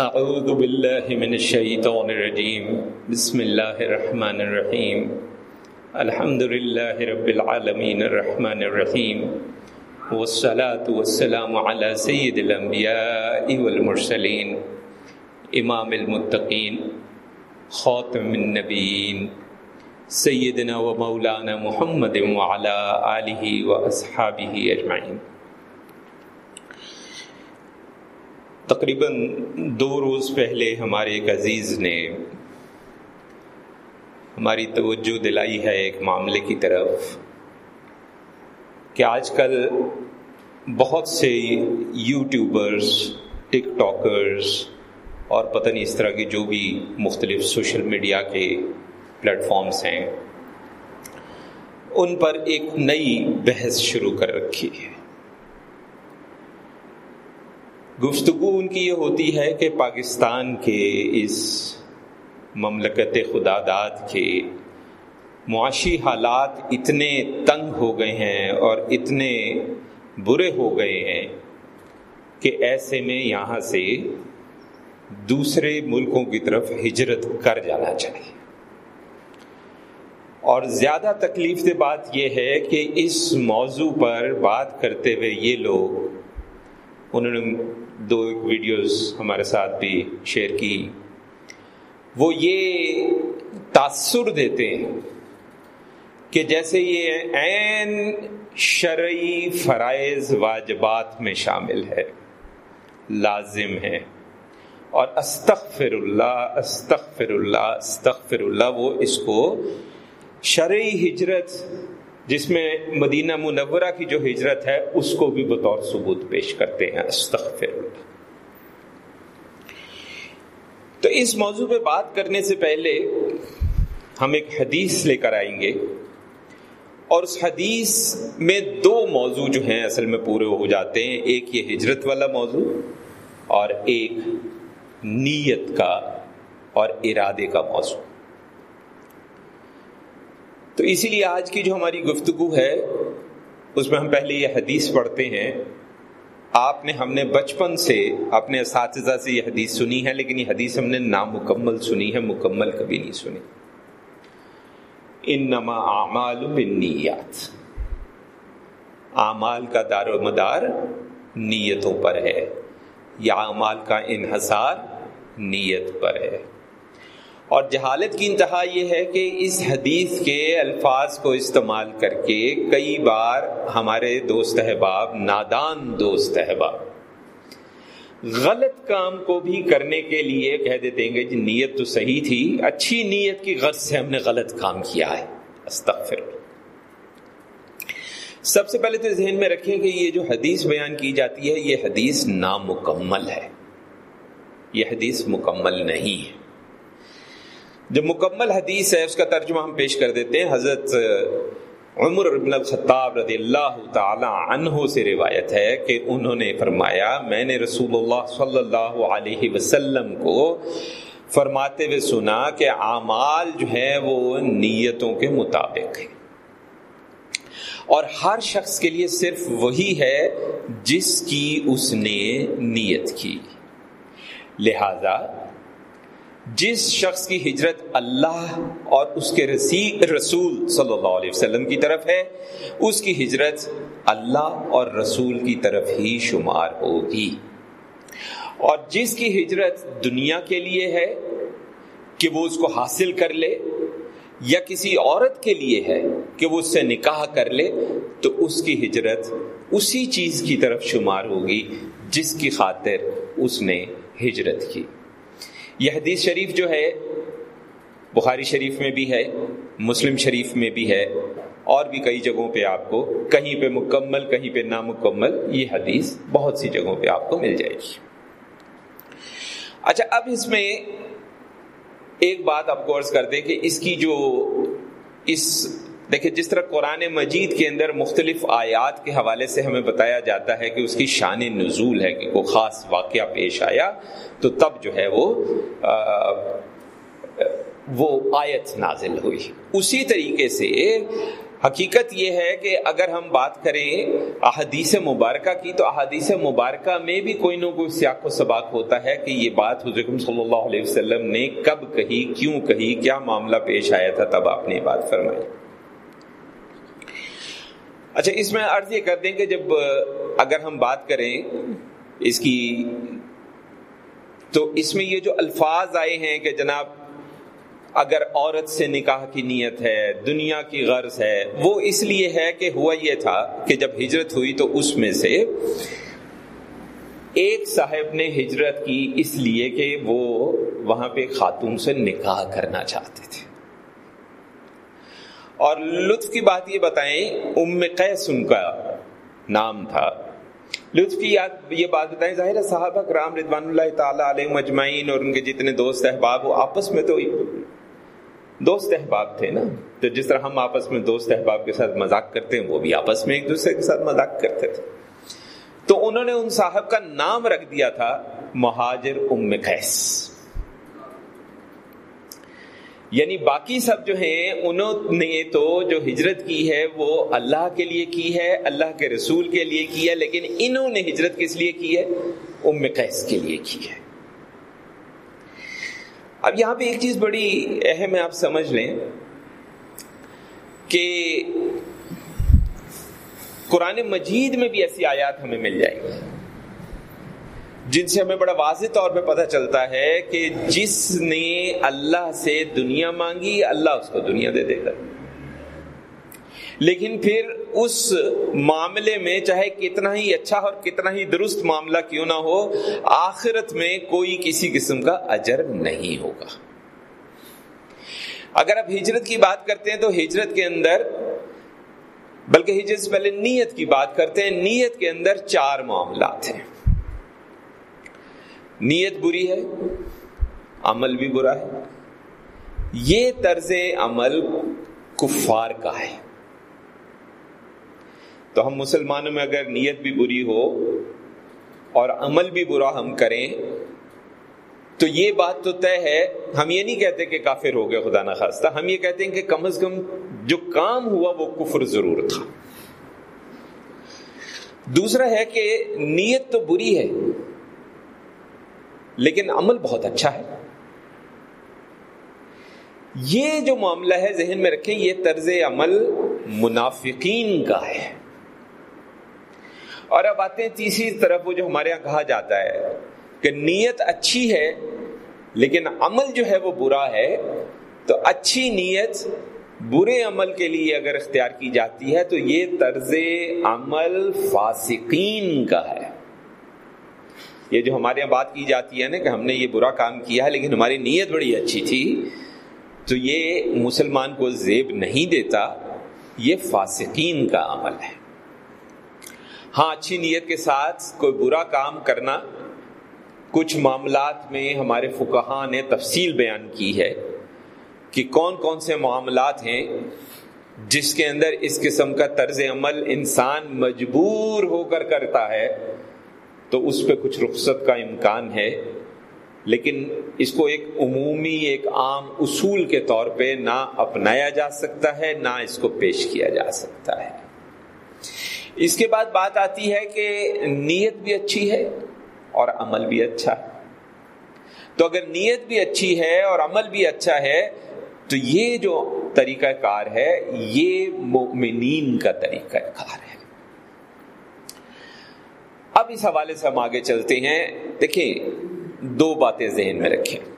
أعوذ بالله من الشيطان الرجيم. بسم الله الرحمن الرحيم. الحمد لله رب العالمين الرحمن الرحيم. والصلاة والسلام على سيد الأنبياء والمرسلين. إمام المتقين. خاتم النبيين. سيدنا ومولانا محمد وعلى آله وأصحابه أجمعين. تقریباً دو روز پہلے ہمارے ایک عزیز نے ہماری توجہ دلائی ہے ایک معاملے کی طرف کہ آج کل بہت سے یوٹیوبرز، ٹک ٹاکرز اور پتہ نہیں اس طرح کے جو بھی مختلف سوشل میڈیا کے پلیٹ فارمز ہیں، ان پر ایک نئی بحث شروع کر رکھی ہے۔ گفتگو ان کی یہ ہوتی ہے کہ پاکستان کے اس مملکت خدا داد کے معاشی حالات اتنے تنگ ہو گئے ہیں اور اتنے برے ہو گئے ہیں کہ ایسے میں یہاں سے دوسرے ملکوں کی طرف ہجرت کر جانا چاہیے۔ اور زیادہ تکلیف دہ بات یہ ہے کہ اس موضوع پر بات کرتے ہوئے یہ لوگ انہوں نے دو ویڈیوز ہمارے ساتھ بھی شیئر کی۔ وہ یہ تاثر دیتے ہیں کہ جیسے یہ عین شرعی فرائض واجبات میں شامل ہے، لازم ہے۔ اور استغفر اللہ استغفر اللہ استغفر اللہ وہ اس کو شرعی ہجرت جس میں مدینہ منورہ کی جو ہجرت ہے، اس کو بھی بطور ثبوت پیش کرتے ہیں۔ استغفر اللہ تو اس موضوع پہ بات کرنے سے پہلے ہم ایک حدیث لے کر آئیں گے۔ اور اس حدیث میں دو موضوع جو ہیں اصل میں پورے ہو جاتے ہیں۔ ایک یہ ہجرت والا موضوع اور ایک نیت کا اور ارادے کا موضوع۔ تو اسی لیے آج کی جو ہماری گفتگو ہے، اس میں ہم پہلے یہ حدیث پڑھتے ہیں۔ آپ نے، ہم نے بچپن سے اپنے اساتذہ سے یہ حدیث سنی ہے، لیکن یہ حدیث ہم نے نامکمل سنی ہے، مکمل کبھی نہیں سنی۔ انما اعمال بالنیات۔ اعمال کا دار و مدار نیتوں پر ہے۔ یا اعمال کا انحصار نیت پر ہے۔ اور جہالت کی انتہا یہ ہے کہ اس حدیث کے الفاظ کو استعمال کر کے کئی بار ہمارے دوست احباب، نادان دوست احباب، غلط کام کو بھی کرنے کے لیے کہہ دیتے ہیں کہ جی نیت تو صحیح تھی، اچھی نیت کی غرض سے ہم نے غلط کام کیا ہے۔ استغفر سب سے پہلے تو ذہن میں رکھیں کہ یہ جو حدیث بیان کی جاتی ہے، یہ حدیث نامکمل ہے۔ یہ حدیث مکمل نہیں ہے۔ جو مکمل حدیث ہے، اس کا ترجمہ ہم پیش کر دیتے ہیں۔ حضرت عمر بن الخطاب رضی اللہ تعالی عنہ سے روایت ہے کہ انہوں نے فرمایا، میں نے رسول اللہ صلی اللہ علیہ وسلم کو فرماتے ہوئے سنا کہ اعمال جو ہیں وہ نیتوں کے مطابق ہیں۔ اور ہر شخص کے لیے صرف وہی ہے جس کی اس نے نیت کی۔ لہذا جس شخص کی ہجرت اللہ اور اس کے رسول صلی اللہ علیہ وسلم کی طرف ہے، اس کی ہجرت اللہ اور رسول کی طرف ہی شمار ہوگی۔ اور جس کی ہجرت دنیا کے لیے ہے کہ وہ اس کو حاصل کر لے، یا کسی عورت کے لیے ہے کہ وہ اس سے نکاح کر لے، تو اس کی ہجرت اسی چیز کی طرف شمار ہوگی جس کی خاطر اس نے ہجرت کی۔ یہ حدیث شریف جو ہے، بخاری شریف میں بھی ہے، مسلم شریف میں بھی ہے، اور بھی کئی جگہوں پہ آپ کو، کہیں پہ مکمل، کہیں پہ نامکمل یہ حدیث بہت سی جگہوں پہ آپ کو مل جائے گی۔ اچھا اب اس میں ایک بات آپ کو عرض کر دیں کہ اس کی جو، اس دیکھیں، جس طرح قرآن مجید کے اندر مختلف آیات کے حوالے سے ہمیں بتایا جاتا ہے کہ اس کی شان نزول ہے کہ کوئی خاص واقعہ پیش آیا، تو تب جو ہے وہ وہ آیت نازل ہوئی۔ اسی طریقے سے حقیقت یہ ہے کہ اگر ہم بات کریں احادیث مبارکہ کی، تو احادیث مبارکہ میں بھی کوئی نہ کوئی سیاق و سباق ہوتا ہے کہ یہ بات حضرت صلی اللہ علیہ وسلم نے کب کہی، کیوں کہی، کیا معاملہ پیش آیا تھا، تب آپ نے یہ بات فرمائی۔ اچھا اس میں عرض یہ کر دیں کہ جب اگر ہم بات کریں اس کی، تو اس میں یہ جو الفاظ آئے ہیں کہ جناب، اگر عورت سے نکاح کی نیت ہے، دنیا کی غرض ہے، وہ اس لیے ہے کہ ہوا یہ تھا کہ جب ہجرت ہوئی تو اس میں سے ایک صاحب نے ہجرت کی اس لیے کہ وہ وہاں پہ خاتون سے نکاح کرنا چاہتے تھے۔ اور لطف کی بات یہ بتائیں، ام قیس ان کا نام تھا۔ لطف کی یاد یہ بات بتائیں، ظاہر صحابہ کرام رضوان اللہ تعالیٰ علیہ مجمعین اور ان کے جتنے دوست احباب وہ آپس میں تو دوست احباب تھے نا۔ تو جس طرح ہم آپس میں دوست احباب کے ساتھ مذاق کرتے ہیں، وہ بھی آپس میں ایک دوسرے کے ساتھ مذاق کرتے تھے۔ تو انہوں نے ان صاحب کا نام رکھ دیا تھا، مہاجر ام خیس یعنی باقی سب جو ہیں، انہوں نے تو جو ہجرت کی ہے، وہ اللہ کے لیے کی ہے، اللہ کے رسول کے لیے کی ہے، لیکن انہوں نے ہجرت کس لیے کی ہے؟ ام قیس کے لیے کی ہے۔ اب یہاں پہ ایک چیز بڑی اہم ہے، آپ سمجھ لیں کہ قرآن مجید میں بھی ایسی آیات ہمیں مل جائے گی۔ جن سے ہمیں بڑا واضح طور پہ پتہ چلتا ہے کہ جس نے اللہ سے دنیا مانگی اللہ اس کو دنیا دے دے گا۔ لیکن پھر اس معاملے میں چاہے کتنا ہی اچھا اور کتنا ہی درست معاملہ کیوں نہ ہو، آخرت میں کوئی کسی قسم کا اجر نہیں ہوگا۔ اگر آپ ہجرت کی بات کرتے ہیں تو ہجرت کے اندر، بلکہ ہجرت سے پہلے نیت کی بات کرتے ہیں، نیت کے اندر چار معاملات ہیں۔ نیت بری ہے، عمل بھی برا ہے۔ یہ طرز عمل کفار کا ہے۔ تو ہم مسلمانوں میں اگر نیت بھی بری ہو اور عمل بھی برا ہم کریں، تو یہ بات تو طے ہے، ہم یہ نہیں کہتے کہ کافر ہو گئے، خدا نخواستہ، ہم یہ کہتے ہیں کہ کم از کم جو کام ہوا وہ کفر ضرور تھا۔ دوسرا ہے کہ نیت تو بری ہے لیکن عمل بہت اچھا ہے۔ یہ جو معاملہ ہے ذہن میں رکھیں، یہ طرز عمل منافقین کا ہے۔ اور اب آتے ہیں تیسری طرف، وہ جو ہمارے یہاں کہا جاتا ہے کہ نیت اچھی ہے، لیکن عمل جو ہے وہ برا ہے۔ تو اچھی نیت برے عمل کے لیے اگر اختیار کی جاتی ہے، تو یہ طرز عمل فاسقین کا ہے۔ یہ جو ہمارے یہاں بات کی جاتی ہے نا کہ ہم نے یہ برا کام کیا ہے، لیکن ہماری نیت بڑی اچھی تھی، تو یہ مسلمان کو زیب نہیں دیتا، یہ فاسقین کا عمل ہے۔ ہاں اچھی نیت کے ساتھ کوئی برا کام کرنا، کچھ معاملات میں ہمارے فکہ نے تفصیل بیان کی ہے کہ کون کون سے معاملات ہیں جس کے اندر اس قسم کا طرز عمل انسان مجبور ہو کر کرتا ہے۔ تو اس پہ کچھ رخصت کا امکان ہے، لیکن اس کو ایک عمومی، ایک عام اصول کے طور پہ نہ اپنایا جا سکتا ہے، نہ اس کو پیش کیا جا سکتا ہے۔ اس کے بعد بات آتی ہے کہ نیت بھی اچھی ہے اور عمل بھی اچھا ہے۔ تو اگر نیت بھی اچھی ہے اور عمل بھی اچھا ہے، تو یہ جو طریقہ کار ہے، یہ مومنین کا طریقہ کار ہے۔ اب اس حوالے سے ہم آگے چلتے ہیں۔ دیکھیں، دو باتیں ذہن میں رکھیں۔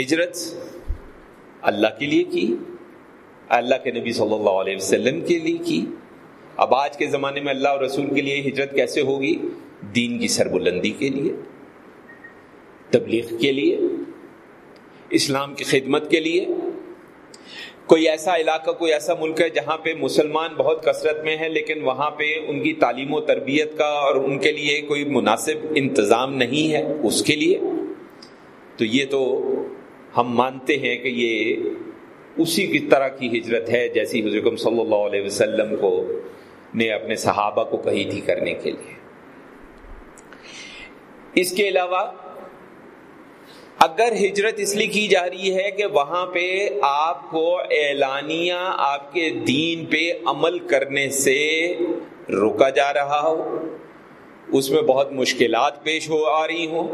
ہجرت اللہ کے لیے کی، اللہ کے نبی صلی اللہ علیہ وسلم کے لیے کی۔ اب آج کے زمانے میں اللہ اور رسول کے لیے ہجرت کیسے ہوگی؟ دین کی سربلندی کے لیے، تبلیغ کے لیے، اسلام کی خدمت کے لیے۔ کوئی ایسا علاقہ، کوئی ایسا ملک ہے جہاں پہ مسلمان بہت کثرت میں ہے لیکن وہاں پہ ان کی تعلیم و تربیت کا اور ان کے لیے کوئی مناسب انتظام نہیں ہے اس کے لیے۔ تو یہ تو ہم مانتے ہیں کہ یہ اسی کی طرح کی ہجرت ہے جیسی حضرت صلی اللہ علیہ وسلم کو نے اپنے صحابہ کو کہی تھی کرنے کے لیے۔ اس کے علاوہ اگر ہجرت اس لیے کی جا رہی ہے کہ وہاں پہ آپ کو اعلانیہ آپ کے دین پہ عمل کرنے سے روکا جا رہا ہو، اس میں بہت مشکلات پیش ہو آ رہی ہوں،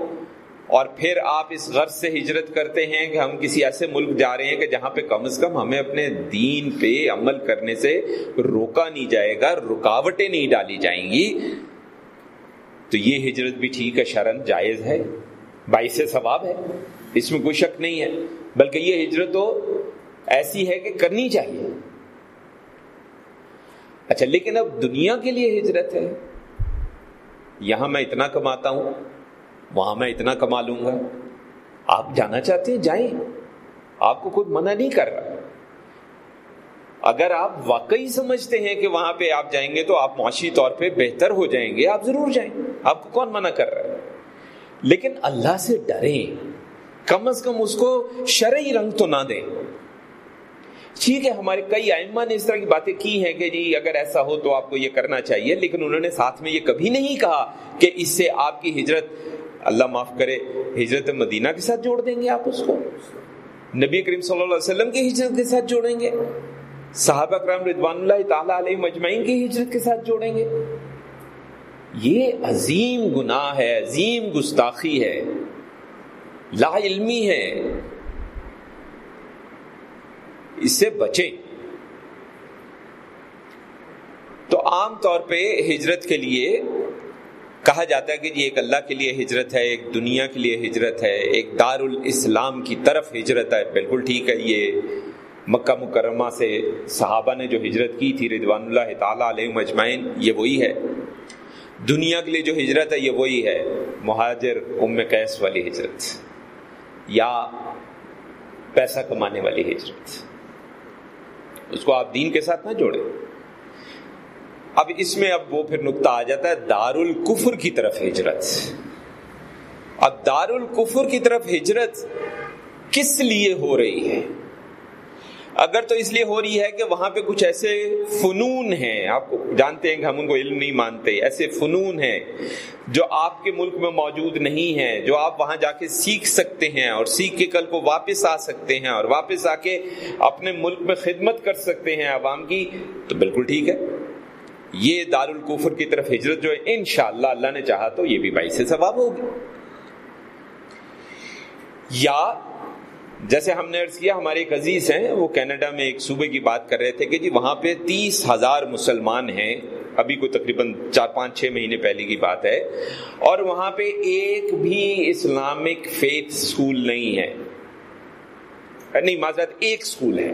اور پھر آپ اس غرض سے ہجرت کرتے ہیں کہ ہم کسی ایسے ملک جا رہے ہیں کہ جہاں پہ کم از کم ہمیں اپنے دین پہ عمل کرنے سے روکا نہیں جائے گا، رکاوٹیں نہیں ڈالی جائیں گی۔ تو یہ ہجرت بھی ٹھیک ہے، شرن جائز ہے۔ باعث ثواب ہے۔ اس میں کوئی شک نہیں ہے۔ بلکہ یہ ہجرت تو ایسی ہے کہ کرنی چاہیے۔ اچھا لیکن اب دنیا کے لیے ہجرت ہے۔ یہاں میں اتنا کماتا ہوں، وہاں میں اتنا کما لوں گا۔ آپ جانا چاہتے ہیں؟ جائیں۔ آپ کو خود منع نہیں کر رہا۔ اگر آپ واقعی سمجھتے ہیں کہ وہاں پہ آپ جائیں گے تو آپ معاشی طور پہ بہتر ہو جائیں گے۔ آپ ضرور جائیں۔ آپ کو کون منع کر رہا ہے؟ لیکن اللہ سے ڈریں۔ کم از کم اس کو شرعی رنگ تو نہ دیں۔ ٹھیک ہے، ہمارے کئی آئمہ نے اس طرح کی باتیں کی ہیں کہ جی اگر ایسا ہو تو آپ کو یہ کرنا چاہیے، لیکن انہوں نے ساتھ میں یہ کبھی نہیں کہا کہ اس سے آپ کی ہجرت، اللہ معاف کرے، ہجرت مدینہ کے ساتھ جوڑ دیں گے آپ اس کو۔ نبی کریم صلی اللہ علیہ وسلم کی ہجرت کے ساتھ جوڑیں گے۔ صحابہ کرام رضوان اللہ تعالیٰ علیہ مجمعین کی ہجرت کے ساتھ جوڑیں گے۔ یہ عظیم گناہ ہے، عظیم گستاخی ہے، لا علمی ہے۔ اس سے بچیں۔ تو عام طور پہ ہجرت کے لیے کہا جاتا ہے کہ یہ ایک اللہ کے لیے ہجرت ہے، ایک دنیا کے لیے ہجرت ہے، ایک دار الاسلام کی طرف ہجرت ہے۔ بالکل ٹھیک ہے، یہ مکہ مکرمہ سے صحابہ نے جو ہجرت کی تھی، رضوان اللہ تعالیٰ علیہ مجمعین یہ وہی ہے۔ دنیا کے لیے جو ہجرت ہے، یہ وہی ہے۔ مہاجر ام کیس والی ہجرت یا پیسہ کمانے والی ہجرت۔ اس کو آپ دین کے ساتھ نہ جوڑیں۔ اب اس میں اب وہ پھر نقطہ آ جاتا ہے دار الکفر کی طرف ہجرت۔ اب دار الکفر کی طرف ہجرت کس لیے ہو رہی ہے؟ اگر تو اس لیے ہو رہی ہے کہ وہاں پہ کچھ ایسے فنون ہیں، آپ جانتے ہیں کہ ہم ان کو علم نہیں مانتے، ایسے فنون ہیں جو آپ کے ملک میں موجود نہیں ہیں، جو آپ وہاں جا کے سیکھ سکتے ہیں اور سیکھ کے کل کو واپس آ سکتے ہیں اور واپس آ کے اپنے ملک میں خدمت کر سکتے ہیں عوام کی، تو بالکل ٹھیک ہے۔ یہ دار الکفر کی طرف ہجرت جو ہے، انشاءاللہ اللہ نے چاہا تو یہ بھی باعث ثواب ہوگی۔ یا جیسے ہم نے عرض کیا، ہمارے ایک عزیز ہیں، وہ کینیڈا میں ایک صوبے کی بات کر رہے تھے کہ جی وہاں پہ تیس ہزار مسلمان ہیں۔ ابھی کوئی تقریباً چار پانچ چھ مہینے پہلے کی بات ہے۔ اور وہاں پہ ایک بھی اسلامک فیتھ اسکول نہیں ہے۔ نہیں، معذرت، ایک اسکول ہے۔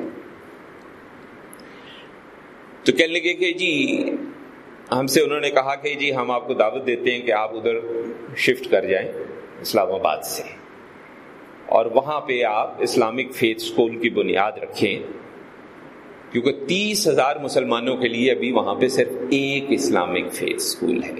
تو کہنے لگے کہ جی ہم سے انہوں نے کہا کہ جی ہم آپ کو دعوت دیتے ہیں کہ آپ ادھر شفٹ کر جائیں اسلام آباد سے۔ اور وہاں پہ آپ اسلامک فیتھ اسکول کی بنیاد رکھیں۔ کیونکہ تیس ہزار مسلمانوں کے لیے ابھی وہاں پہ صرف ایک اسلامک فیتھ اسکول ہے۔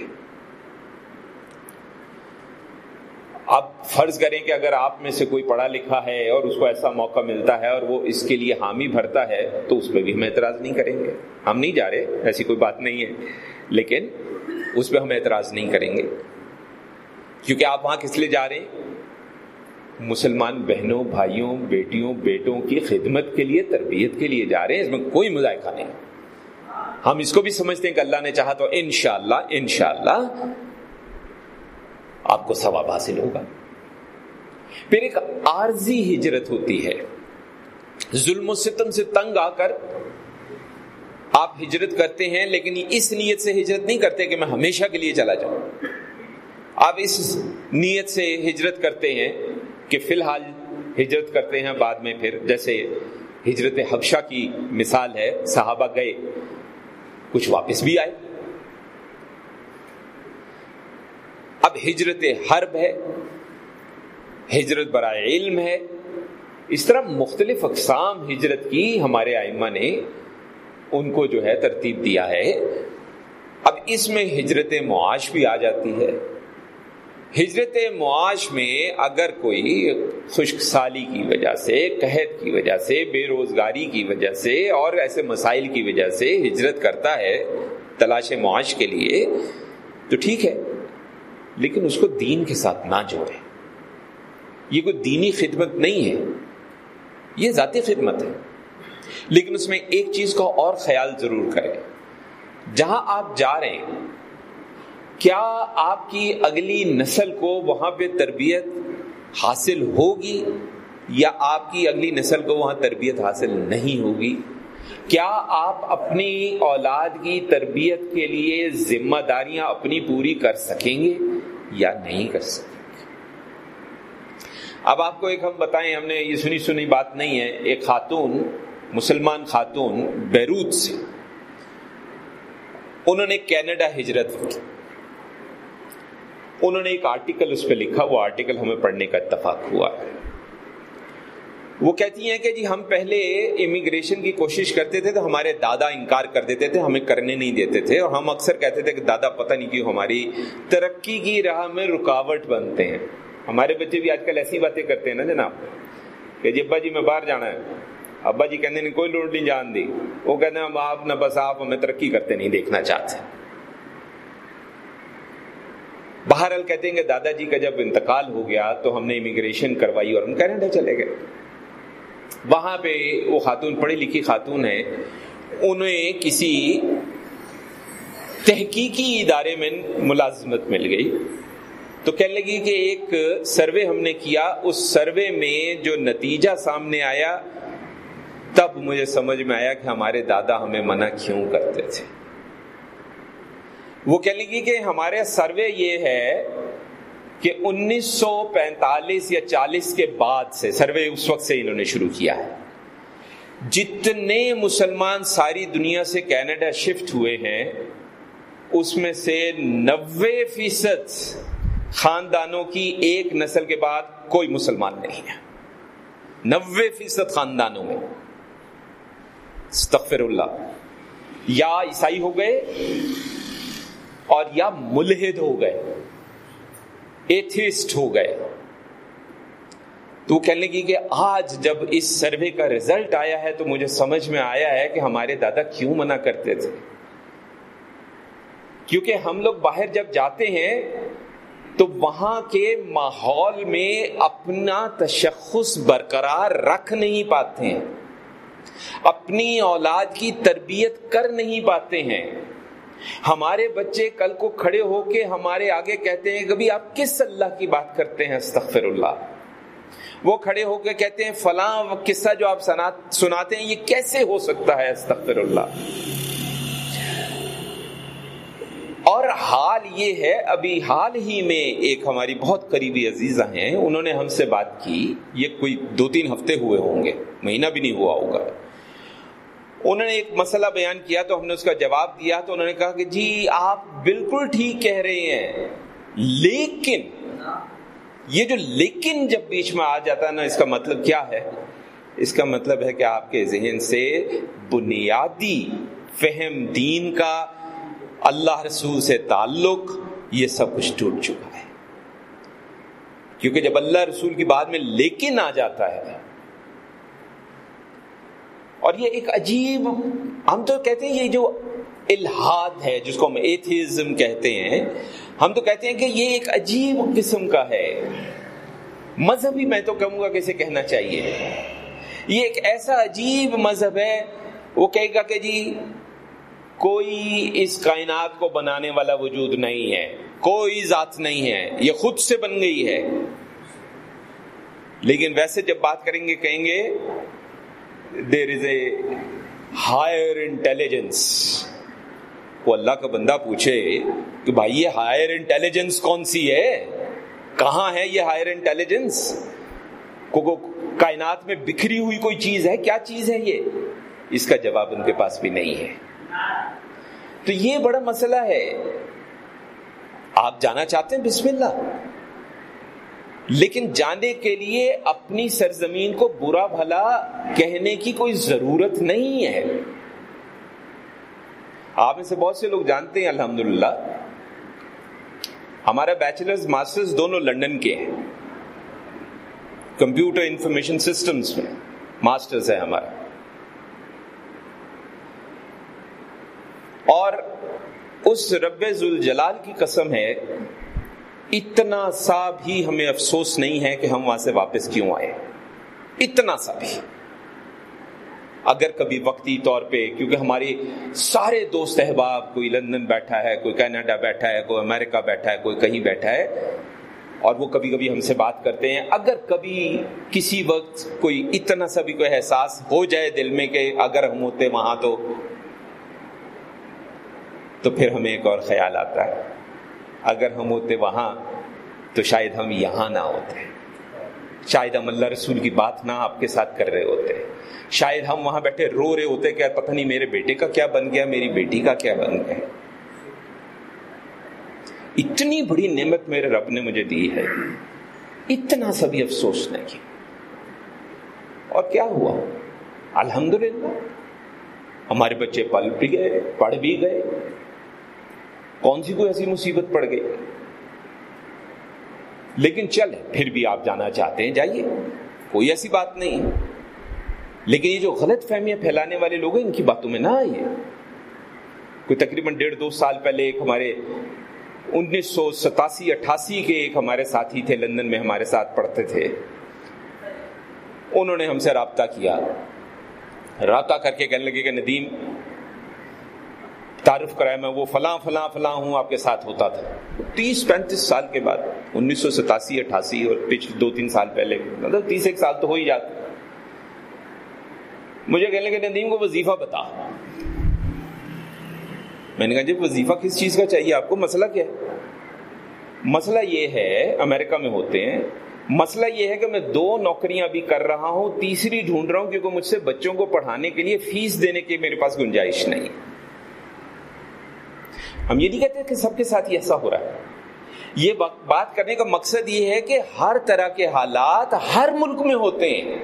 اب فرض کریں کہ اگر آپ میں سے کوئی پڑھا لکھا ہے اور اس کو ایسا موقع ملتا ہے اور وہ اس کے لیے حامی بھرتا ہے تو اس پہ بھی ہم اعتراض نہیں کریں گے۔ ہم نہیں جا رہے، ایسی کوئی بات نہیں ہے۔ لیکن اس پہ ہم اعتراض نہیں کریں گے۔ کیونکہ آپ وہاں کس لیے جا رہے ہیں؟ مسلمان بہنوں، بھائیوں، بیٹیوں، بیٹوں کی خدمت کے لیے، تربیت کے لیے جا رہے ہیں، اس میں کوئی مذائقہ نہیں۔ ہم اس کو بھی سمجھتے ہیں کہ اللہ نے چاہا تو انشاءاللہ انشاءاللہ آپ کو ثواب حاصل ہوگا۔ پھر ایک عارضی ہجرت ہوتی ہے۔ ظلم و ستم سے تنگ آ کر آپ ہجرت کرتے ہیں، لیکن اس نیت سے ہجرت نہیں کرتے کہ میں ہمیشہ کے لیے چلا جاؤں۔ آپ اس نیت سے ہجرت کرتے ہیں کہ فی الحال ہجرت کرتے ہیں بعد میں پھر، جیسے ہجرت حبشہ کی مثال ہے، صحابہ گئے، کچھ واپس بھی آئے۔ اب ہجرت حرب ہے، ہجرت برائے علم ہے۔ اس طرح مختلف اقسام ہجرت کی ہمارے آئمہ نے ان کو جو ہے ترتیب دیا ہے۔ اب اس میں ہجرت معاش بھی آ جاتی ہے۔ ہجرت معاش میں اگر کوئی خشک سالی کی وجہ سے، قحط کی وجہ سے، بے روزگاری کی وجہ سے اور ایسے مسائل کی وجہ سے ہجرت کرتا ہے تلاش معاش کے لیے، تو ٹھیک ہے، لیکن اس کو دین کے ساتھ نہ جوڑے۔ یہ کوئی دینی خدمت نہیں ہے، یہ ذاتی خدمت ہے۔ لیکن اس میں ایک چیز کا اور خیال ضرور کریں۔ جہاں آپ جا رہے ہیں کیا آپ کی اگلی نسل کو وہاں پہ تربیت حاصل ہوگی؟ یا آپ کی اگلی نسل کو وہاں تربیت حاصل نہیں ہوگی؟ کیا آپ اپنی اولاد کی تربیت کے لیے ذمہ داریاں اپنی پوری کر سکیں گے یا نہیں کر سکیں گے؟ اب آپ کو ایک ہم بتائیں، ہم نے یہ سنی سنی بات نہیں ہے، ایک خاتون، مسلمان خاتون بیروت سے، انہوں نے کینیڈا ہجرت کی۔ انہوں نے ایک آرٹیکل اس پہ لکھا، وہ آرٹیکل ہمیں پڑھنے کا اتفاق ہوا۔ ہے وہ کہتی ہیں کہ جی ہم پہلے امیگریشن کی کوشش کرتے تھے تو ہمارے دادا انکار کر دیتے تھے، ہمیں کرنے نہیں دیتے تھے، اور ہم اکثر کہتے تھے کہ دادا پتہ نہیں کیوں ہماری ترقی کی راہ میں رکاوٹ بنتے ہیں۔ ہمارے بچے بھی آج کل ایسی باتیں کرتے ہیں نا جناب، کہ جی ابا جی میں باہر جانا ہے۔ ابا جی کہتے ہیں، کوئی لوڑ نہیں جان دی۔ وہ کہتے ہیں، ہم آپ نہ، بس آپ ہمیں ترقی کرتے نہیں دیکھنا چاہتے۔ بہرحال کہتے ہیں کہ دادا جی کا جب انتقال ہو گیا تو ہم نے امیگریشن کروائی اور ہم کینیڈا چلے گئے۔ وہاں پہ وہ خاتون، پڑھی لکھی خاتون ہے انہیں کسی تحقیقی ادارے میں ملازمت مل گئی۔ تو کہنے لگی کہ ایک سروے ہم نے کیا، اس سروے میں جو نتیجہ سامنے آیا، تب مجھے سمجھ میں آیا کہ ہمارے دادا ہمیں منع کیوں کرتے تھے۔ وہ کہنے لگی کہ ہمارے سروے یہ ہے کہ انیس سو پینتالیس یا چالیس کے بعد سے سروے اس وقت سے انہوں نے شروع کیا ہے۔ جتنے مسلمان ساری دنیا سے کینیڈا شفٹ ہوئے ہیں، اس میں سے نوے فیصد خاندانوں کی ایک نسل کے بعد کوئی مسلمان نہیں ہے۔ نوے فیصد خاندانوں میں۔ استغفر اللہ۔ یا عیسائی ہو گئے اور یا ملحد ہو گئے ایتھسٹ ہو گئے۔ تو کہنے لگی کہ آج جب اس سروے کا رزلٹ آیا ہے تو مجھے سمجھ میں آیا ہے کہ ہمارے دادا کیوں منع کرتے تھے۔ کیونکہ ہم لوگ باہر جب جاتے ہیں تو وہاں کے ماحول میں اپنا تشخص برقرار رکھ نہیں پاتے ہیں، اپنی اولاد کی تربیت کر نہیں پاتے ہیں۔ ہمارے بچے کل کو کھڑے ہو کے ہمارے آگے کہتے ہیں کبھی آپ کس اللہ کی بات کرتے ہیں؟ استغفر اللہ۔ وہ کھڑے ہو کے کہتے ہیں، فلاں قصہ جو آپ سناتے ہیں، یہ کیسے ہو سکتا ہے؟ استغفر اللہ۔ اور حال یہ ہے، ابھی حال ہی میں ایک ہماری بہت قریبی عزیزہ ہیں، انہوں نے ہم سے بات کی۔ یہ کوئی دو تین ہفتے ہوئے ہوں گے، مہینہ بھی نہیں ہوا ہوگا۔ انہوں نے ایک مسئلہ بیان کیا تو ہم نے اس کا جواب دیا تو انہوں نے کہا کہ جی آپ بالکل ٹھیک کہہ رہے ہیں، لیکن یہ جو لیکن جب بیچ میں آ جاتا ہے نا، اس کا مطلب کیا ہے؟ اس کا مطلب ہے کہ آپ کے ذہن سے بنیادی فہم دین کا اللہ رسول سے تعلق یہ سب کچھ ٹوٹ چکا ہے۔ کیونکہ جب اللہ رسول کی بات میں لیکن آ جاتا ہے اور یہ ایک عجیب ہم تو کہتے ہیں یہ جو الحاد ہے، جس کو ہم ایتھیزم کہتے ہیں، ہم تو کہتے ہیں کہ یہ ایک عجیب قسم کا ہے۔ مذہبی میں تو کہوں گا کہ اسے کہنا چاہیے۔ یہ ایک ایسا عجیب مذہب ہے، وہ کہے گا کہ جی کوئی اس کائنات کو بنانے والا وجود نہیں ہے، کوئی ذات نہیں ہے، یہ خود سے بن گئی ہے۔ لیکن ویسے جب بات کریں گے، کہیں گے دیر از اے ہائر انٹیلیجنس وہ اللہ کا بندہ پوچھے کہ بھائی یہ ہائر انٹیلیجنس کون سی ہے؟ کہاں ہے یہ ہائر انٹیلیجنس کو کائنات میں بکھری ہوئی کوئی چیز ہے؟ کیا چیز ہے یہ؟ اس کا جواب ان کے پاس بھی نہیں ہے۔ تو یہ بڑا مسئلہ ہے۔ آپ جانا چاہتے ہیں؟ بسم اللہ۔ لیکن جانے کے لیے اپنی سرزمین کو برا بھلا کہنے کی کوئی ضرورت نہیں ہے۔ آپ میں سے بہت سے لوگ جانتے ہیں، الحمدللہ۔ ہمارا بیچلرز ماسٹرز دونوں لنڈن کے ہیں۔ کمپیوٹر انفارمیشن سسٹمز میں ماسٹرز ہے ہمارا۔ اور اس رب ذوالجلال کی قسم ہے اتنا سا بھی ہمیں افسوس نہیں ہے کہ ہم وہاں سے واپس کیوں آئے۔ اتنا سا بھی۔ اگر کبھی وقتی طور پہ، کیونکہ ہماری سارے دوست احباب، کوئی لندن بیٹھا ہے، کوئی کینیڈا بیٹھا ہے، کوئی امریکہ بیٹھا ہے، کوئی کہیں بیٹھا ہے، اور وہ کبھی کبھی ہم سے بات کرتے ہیں، اگر کبھی کسی وقت کوئی اتنا سا بھی کوئی احساس ہو جائے دل میں کہ اگر ہم ہوتے وہاں تو تو پھر ہمیں ایک اور خیال آتا ہے۔ اگر ہم ہوتے وہاں، تو شاید ہم یہاں نہ ہوتے۔ شاید ہم اللہ رسول کی بات نہ آپ کے ساتھ کر رہے ہوتے۔ شاید ہم وہاں بیٹھے رو رہے ہوتے کہ پتہ نہیں میرے بیٹے کا کیا بن گیا، میری بیٹی کا کیا بن گیا۔ اتنی بڑی نعمت میرے رب نے مجھے دی ہے۔ اتنا سبھی افسوس نہیں اور کیا ہوا؟ الحمدللہ۔ ہمارے بچے پل بھی گئے، پڑھ بھی گئے۔ کون سی کوئی ایسی مصیبت پڑ گئی؟ لیکن چل، پھر بھی آپ جانا چاہتے ہیں، جائیے۔ کوئی ایسی بات نہیں۔ لیکن یہ جو غلط فہمیاں پھیلانے والے لوگ ہیں، ان کی باتوں میں نہ آئیے۔ کوئی تقریباً ڈیڑھ دو سال پہلے ایک ہمارے انیس سو ستاسی اٹھاسی کے ایک ہمارے ساتھی تھے، لندن میں ہمارے ساتھ پڑھتے تھے۔ انہوں نے ہم سے رابطہ کیا۔ رابطہ کر کے کہنے لگے کہ ندیم تعارف کرایا میں، وہ فلاں فلاں فلاں ہوں، آپ کے ساتھ ہوتا تھا۔ تیس پینتیس سال کے بعد انیس سو ستاسی، اٹھاسی اور پچھلے دو تین سال پہلے مطلب تیس ایک سال تو ہو ہی جاتا۔ مجھے کہنے لگے ندیم کو وظیفہ بتا۔ میں نے کہا جی وظیفہ کس چیز کا چاہیے؟ آپ کو مسئلہ کیا ہے؟ مسئلہ یہ ہے، امریکہ میں ہوتے ہیں۔ مسئلہ یہ ہے کہ میں دو نوکریاں بھی کر رہا ہوں، تیسری ڈھونڈ رہا ہوں، کیونکہ مجھ سے بچوں کو پڑھانے کے لیے فیس دینے کی میرے پاس گنجائش نہیں۔ ہم یہ نہیں کہتے کہ سب کے ساتھ ایسا ہو رہا ہے۔ یہ بات کرنے کا مقصد یہ ہے کہ ہر طرح کے حالات ہر ملک میں ہوتے ہیں۔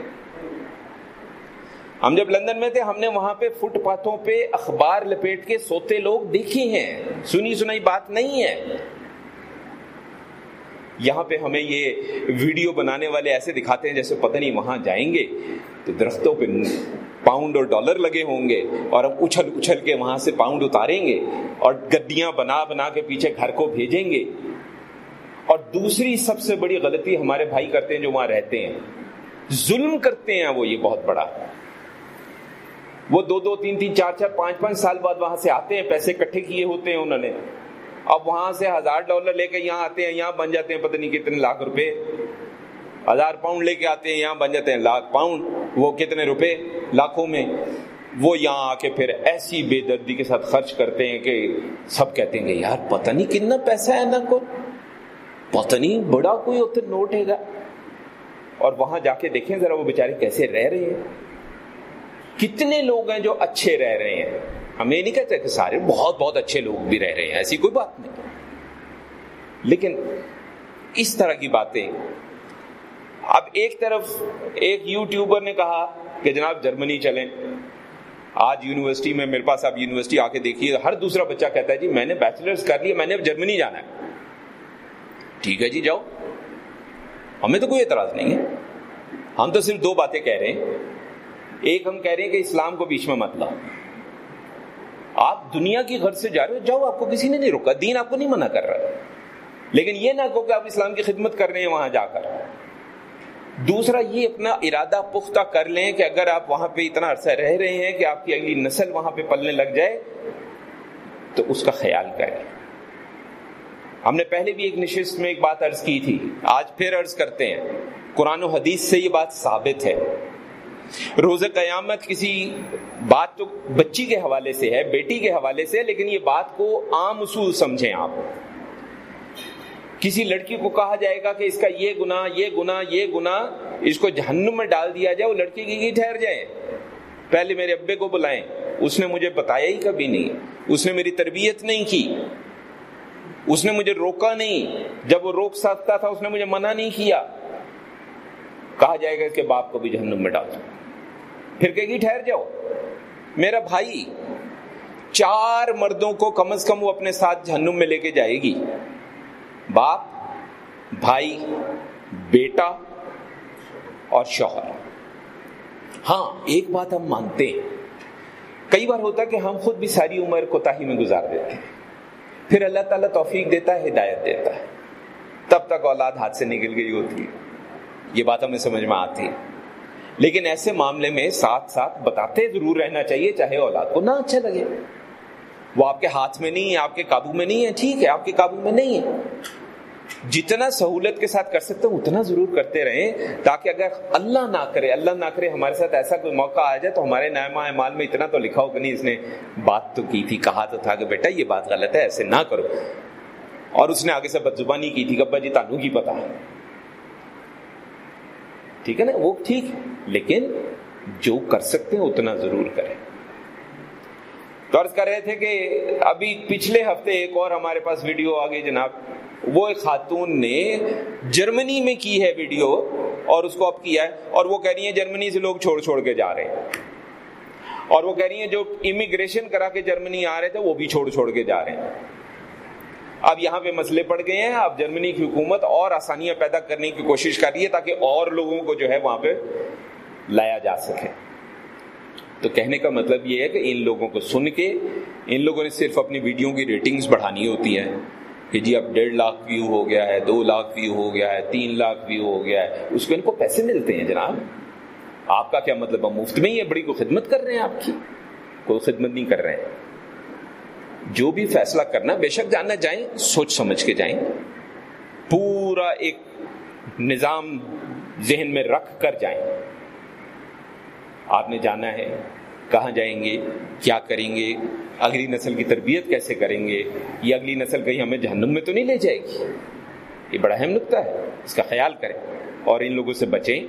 ہم جب لندن میں تھے، ہم نے وہاں پہ فٹ پاتھوں پہ اخبار لپیٹ کے سوتے لوگ دیکھے ہیں۔ سنی سنائی بات نہیں ہے۔ یہاں پہ ہمیں یہ ویڈیو بنانے والے ایسے دکھاتے ہیں جیسے پتہ نہیں وہاں جائیں گے۔ تو درختوں پہ پاؤنڈ اور ڈالر لگے ہوں گے اور ہم اچھل اچھل کے وہاں سے پاؤنڈ اتاریں گے اور گڈیاں بنا بنا کے پیچھے گھر کو بھیجیں گے۔ اور دوسری سب سے بڑی غلطی ہمارے بھائی کرتے ہیں جو وہاں رہتے ہیں۔ ظلم کرتے ہیں وہ، یہ بہت بڑا۔ وہ دو دو تین تین چار چار پانچ پانچ سال بعد وہاں سے آتے ہیں، پیسے کٹھے کیے ہوتے ہیں انہوں نے۔ اب وہاں سے ہزار ڈالر لے کے یہاں آتے ہیں، یہاں بن جاتے ہیں، پتہ نہیں کتنے لاکھ روپے۔ ہزار پاؤنڈ لے کے آتے ہیں، یہاں بن جاتے ہیں، لاکھ پاؤنڈ۔ وہ کتنے روپے؟ لاکھوں میں وہ یہاں آ کے پھر ایسی بے دردی کے ساتھ خرچ کرتے ہیں کہ سب کہتے ہیں کہ یار پتہ نہیں کتنا پیسہ ہے نا کو پتہ نہیں بڑا کوئی اتنے نوٹ ہے گا۔ اور وہاں جا کے دیکھیں ذرا وہ بیچارے کیسے رہ رہے ہیں۔ کتنے لوگ ہیں جو اچھے رہ رہے ہیں۔ ہم یہ نہیں کہتے کہ سارے بہت بہت اچھے لوگ بھی رہ رہے ہیں، ایسی کوئی بات نہیں۔ لیکن اس طرح کی باتیں۔ اب ایک طرف ایک یوٹیوبر نے کہا کہ جناب جرمنی چلیں۔ آج یونیورسٹی میں میرے پاس آپ یونیورسٹی آ کے دیکھیے، ہر دوسرا بچہ کہتا ہے جی میں نے بیچلرز کر لیا میں نے اب جرمنی جانا ہے۔ ٹھیک ہے جی جاؤ۔ ہمیں تو کوئی اعتراض نہیں ہے۔ ہم تو صرف دو باتیں کہہ رہے ہیں۔ ایک، ہم کہہ رہے ہیں کہ اسلام کو بیچ میں مت لاؤ۔ آپ دنیا کی گھر سے جا رہے ہو، جاؤ، آپ کو کسی نے نہیں روکا، دین آپ کو نہیں منع کر رہا۔ لیکن یہ نہ کہو کہ آپ اسلام کی خدمت کر رہے ہیں، وہاں جا کر۔ دوسرا، یہ اپنا ارادہ پختہ کر لیں کہ اگر آپ وہاں پہ اتنا عرصہ رہ رہے ہیں کہ آپ کی اگلی نسل وہاں پہ پلنے لگ جائے، تو اس کا خیال کریں۔ ہم نے پہلے بھی ایک نشست میں ایک بات عرض کی تھی، آج پھر عرض کرتے ہیں۔ قرآن و حدیث سے یہ بات ثابت ہے۔ روز قیامت کسی بات تو بچی کے حوالے سے ہے، بیٹی کے حوالے سے، لیکن یہ بات کو عام اصول سمجھیں آپ۔ کسی لڑکی کو کہا جائے گا کہ اس کا یہ گنا یہ گنا یہ گنا اس کو جہنم میں ڈال دیا جائے، وہ لڑکی کی ٹھہر جائے۔ پہلے میرے ابے کو بلائیں۔ اس نے مجھے بتایا ہی کبھی نہیں۔ اس نے میری تربیت نہیں کی۔ اس نے مجھے روکا نہیں۔ جب وہ روک سکتا تھا، اس نے مجھے منع نہیں کیا۔ کہا جائے گا اس کے باپ کو بھی جہنم میں ڈال پھر کہ گی، ٹھہر جاؤ۔ میرا بھائی چار مردوں کو کم از کم وہ اپنے ساتھ جہنم میں لے کے جائے گی۔ باپ، بھائی، بیٹا اور شوہر۔ ہاں ایک بات ہم مانتے ہیں۔ کئی بار ہوتا ہے کہ ہم خود بھی ساری عمر کوتا ہی میں گزار دیتے ہیں۔ پھر اللہ تعالیٰ توفیق دیتا ہے، ہدایت دیتا ہے۔ تب تک اولاد ہاتھ سے نکل گئی ہوتی ہے۔ یہ بات ہمیں سمجھ میں آتی ہے۔ لیکن ایسے معاملے میں ساتھ ساتھ بتاتے ضرور رہنا چاہیے، چاہے اولاد کو نہ اچھا لگے۔ وہ آپ کے ہاتھ میں نہیں ہے، آپ کے قابو میں نہیں ہے، ٹھیک ہے، آپ کے قابو میں نہیں ہے۔ جتنا سہولت کے ساتھ کر سکتے ہیں، اتنا ضرور کرتے رہیں تاکہ اگر اللہ نہ کرے، اللہ نہ کرے، ہمارے ساتھ ایسا کوئی موقع آ جائے تو ہمارے نائمہ اعمال میں اتنا تو لکھا ہو کہ نہیں، اس نے بات تو کی تھی، کہا تو تھا کہ بیٹا یہ بات غلط ہے، ایسے نہ کرو۔ اور اس نے آگے سے بد زبانی کی تھی ابا جی تانو کی پتا ہے۔ ٹھیک ہے نا؟ وہ ٹھیک، لیکن جو کر سکتے ہیں اتنا ضرور کریں۔ تو عرض کر رہے تھے کہ ابھی پچھلے ہفتے ایک اور ہمارے پاس ویڈیو آ گئی جناب۔ وہ ایک خاتون نے جرمنی میں کی ہے ویڈیو اور اس کو اب کیا ہے اور وہ کہہ رہی ہیں جرمنی سے لوگ چھوڑ چھوڑ کے جا رہے ہیں۔ اور وہ کہہ رہی ہیں جو امیگریشن کرا کے جرمنی آ رہے تھے وہ بھی چھوڑ چھوڑ کے جا رہے ہیں۔ اب یہاں پہ مسئلے پڑ گئے ہیں۔ اب جرمنی کی حکومت اور آسانیاں پیدا کرنے کی کوشش کر رہی ہے تاکہ اور لوگوں کو جو ہے وہاں پہ لایا جا سکے۔ تو کہنے کا مطلب یہ ہے کہ ان لوگوں کو سن کے، ان لوگوں نے صرف اپنی ویڈیو کی ریٹنگز بڑھانی ہوتی ہیں۔ کہ جی اب ڈیڑھ لاکھ ویو ہو گیا ہے، دو لاکھ ویو ہو گیا ہے، تین لاکھ ویو ہو گیا ہے۔ اس کو ان کو پیسے ملتے ہیں جناب۔ آپ کا کیا مطلب؟ مفت میں ہی ہے بڑی کوئی خدمت کر رہے ہیں آپ کی؟ کوئی خدمت نہیں کر رہے ہیں۔ جو بھی فیصلہ کرنا، بے شک جاننا جائیں سوچ سمجھ کے جائیں۔ پورا ایک نظام ذہن میں رکھ کر جائیں۔ آپ نے جانا ہے۔ کہاں جائیں گے؟ کیا کریں گے؟ اگلی نسل کی تربیت کیسے کریں گے؟ یہ اگلی نسل کہیں ہمیں جہنم میں تو نہیں لے جائے گی۔ یہ بڑا اہم نقطہ ہے، اس کا خیال کریں۔ اور ان لوگوں سے بچیں۔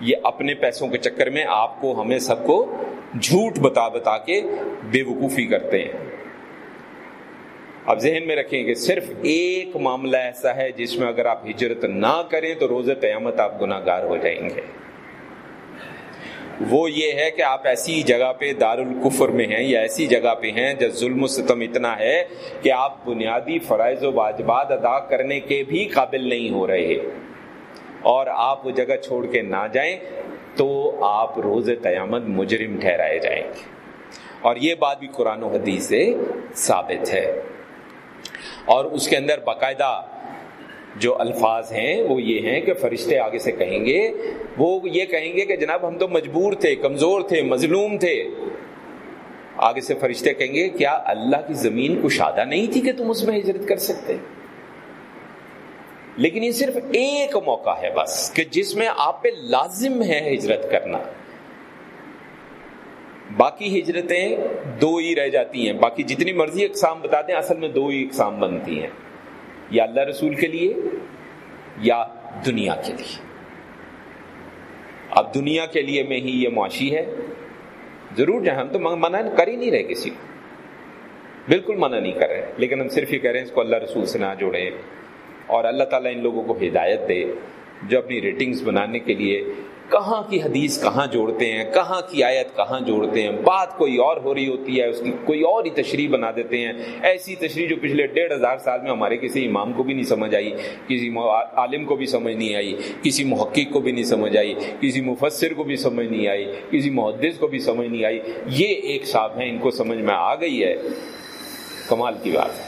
یہ اپنے پیسوں کے چکر میں آپ کو، ہمیں سب کو جھوٹ بتا بتا کے بے وقوفی کرتے ہیں۔ اب ذہن میں رکھیں کہ صرف ایک معاملہ ایسا ہے جس میں اگر آپ ہجرت نہ کریں تو روز قیامت آپ گناہ گار ہو جائیں گے۔ وہ یہ ہے کہ آپ ایسی جگہ پہ دارالفر میں ہیں یا ایسی جگہ پہ ہیں جب ظلم و ستم اتنا ہے کہ آپ بنیادی فرائض و واجبات ادا کرنے کے بھی قابل نہیں ہو رہے اور آپ وہ جگہ چھوڑ کے نہ جائیں تو آپ روز قیامت مجرم ٹھہرائے جائیں گے۔ اور یہ بات بھی قرآن و حدیث سے ثابت ہے۔ اور اس کے اندر باقاعدہ جو الفاظ ہیں وہ یہ ہیں کہ فرشتے آگے سے کہیں گے، وہ یہ کہیں گے کہ جناب ہم تو مجبور تھے، کمزور تھے، مظلوم تھے۔ آگے سے فرشتے کہیں گے، کیا اللہ کی زمین کو شادہ نہیں تھی کہ تم اس میں ہجرت کر سکتے؟ لیکن یہ صرف ایک موقع ہے بس کہ جس میں آپ پہ لازم ہے ہجرت کرنا۔ باقی ہجرتیں دو ہی رہ جاتی ہیں، باقی جتنی مرضی اقسام بتا دیں، اصل میں دو ہی اقسام بنتی ہیں۔ یا اللہ رسول کے لیے یا دنیا کے لیے۔ اب دنیا کے لیے میں ہی یہ معاشی ہے۔ ضرور جہاں ہم تو منع کر ہی نہیں رہے کسی کو۔ بالکل منع نہیں کر رہے، لیکن ہم صرف یہ کہہ رہے ہیں اس کو اللہ رسول سے نہ جوڑے اور اللہ تعالیٰ ان لوگوں کو ہدایت دے جو اپنی ریٹنگز بنانے کے لیے کہاں کی حدیث کہاں جوڑتے ہیں؟ کہاں کی آیت کہاں جوڑتے ہیں؟ بات کوئی اور ہو رہی ہوتی ہے، اس کی کوئی اور ہی تشریح بنا دیتے ہیں۔ ایسی تشریح جو پچھلے ڈیڑھ ہزار سال میں ہمارے کسی امام کو بھی نہیں سمجھ آئی، کسی عالم کو بھی سمجھ نہیں آئی، کسی محقق کو بھی نہیں سمجھ آئی، کسی مفسر کو بھی سمجھ نہیں آئی، کسی محدث کو بھی سمجھ نہیں آئی۔ یہ ایک صاحب ہیں، ان کو سمجھ میں آ گئی ہے۔ کمال کی بات ہے۔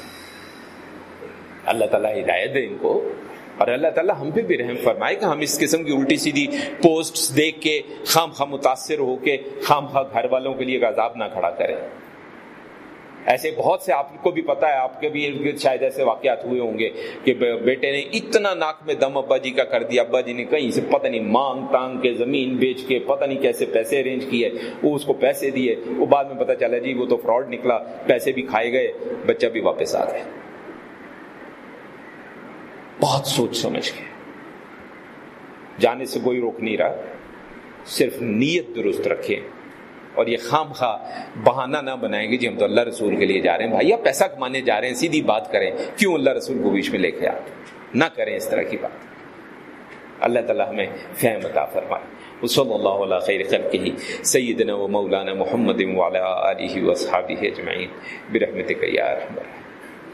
اللہ تعالیٰ ہدایت ہے ان کو۔ اور اللہ تعالیٰ ہم پہ بھی رحم فرمائے کہ ہم اس قسم کی الٹی سیدھی پوسٹ دیکھ کے خام خواہ متاثر ہو کے خام خواہ گھر والوں کے لیے عذاب نہ کھڑا کریں۔ ایسے بہت سے آپ کو بھی پتا ہے، آپ کے بھی شاید ایسے واقعات ہوئے ہوں گے کہ بیٹے نے اتنا ناک میں دم ابا جی کا کر دیا۔ ابا جی نے کہیں سے پتہ نہیں مانگ تانگ کے زمین بیچ کے پتہ نہیں کیسے پیسے ارینج کیے، وہ اس کو پیسے دیے۔ وہ بعد میں پتا چلا جی وہ تو فراڈ نکلا، پیسے بھی کھائے گئے، بچہ بھی واپس آ گئے بہت سوچ سمجھ کے۔ جانے سے کوئی روک نہیں رہا۔ صرف نیت درست رکھیں۔ اور یہ خام خواہ بہانہ نہ بنائیں گے جی ہم تو اللہ رسول کے لیے جا رہے ہیں۔ بھائی پیسہ کمانے جا رہے ہیں، سیدھی بات کریں۔ کیوں اللہ رسول کو بیچ میں لے کے آتے نہ کریں اس طرح کی بات۔ اللہ تعالیٰ ہمیں فہم عطا فرمائے۔ وصلی اللہ علیہ خیر خلقہ، سیدنا و مولانا محمد وعلا آلہ و اجمعین۔ برحمتک یا رحمت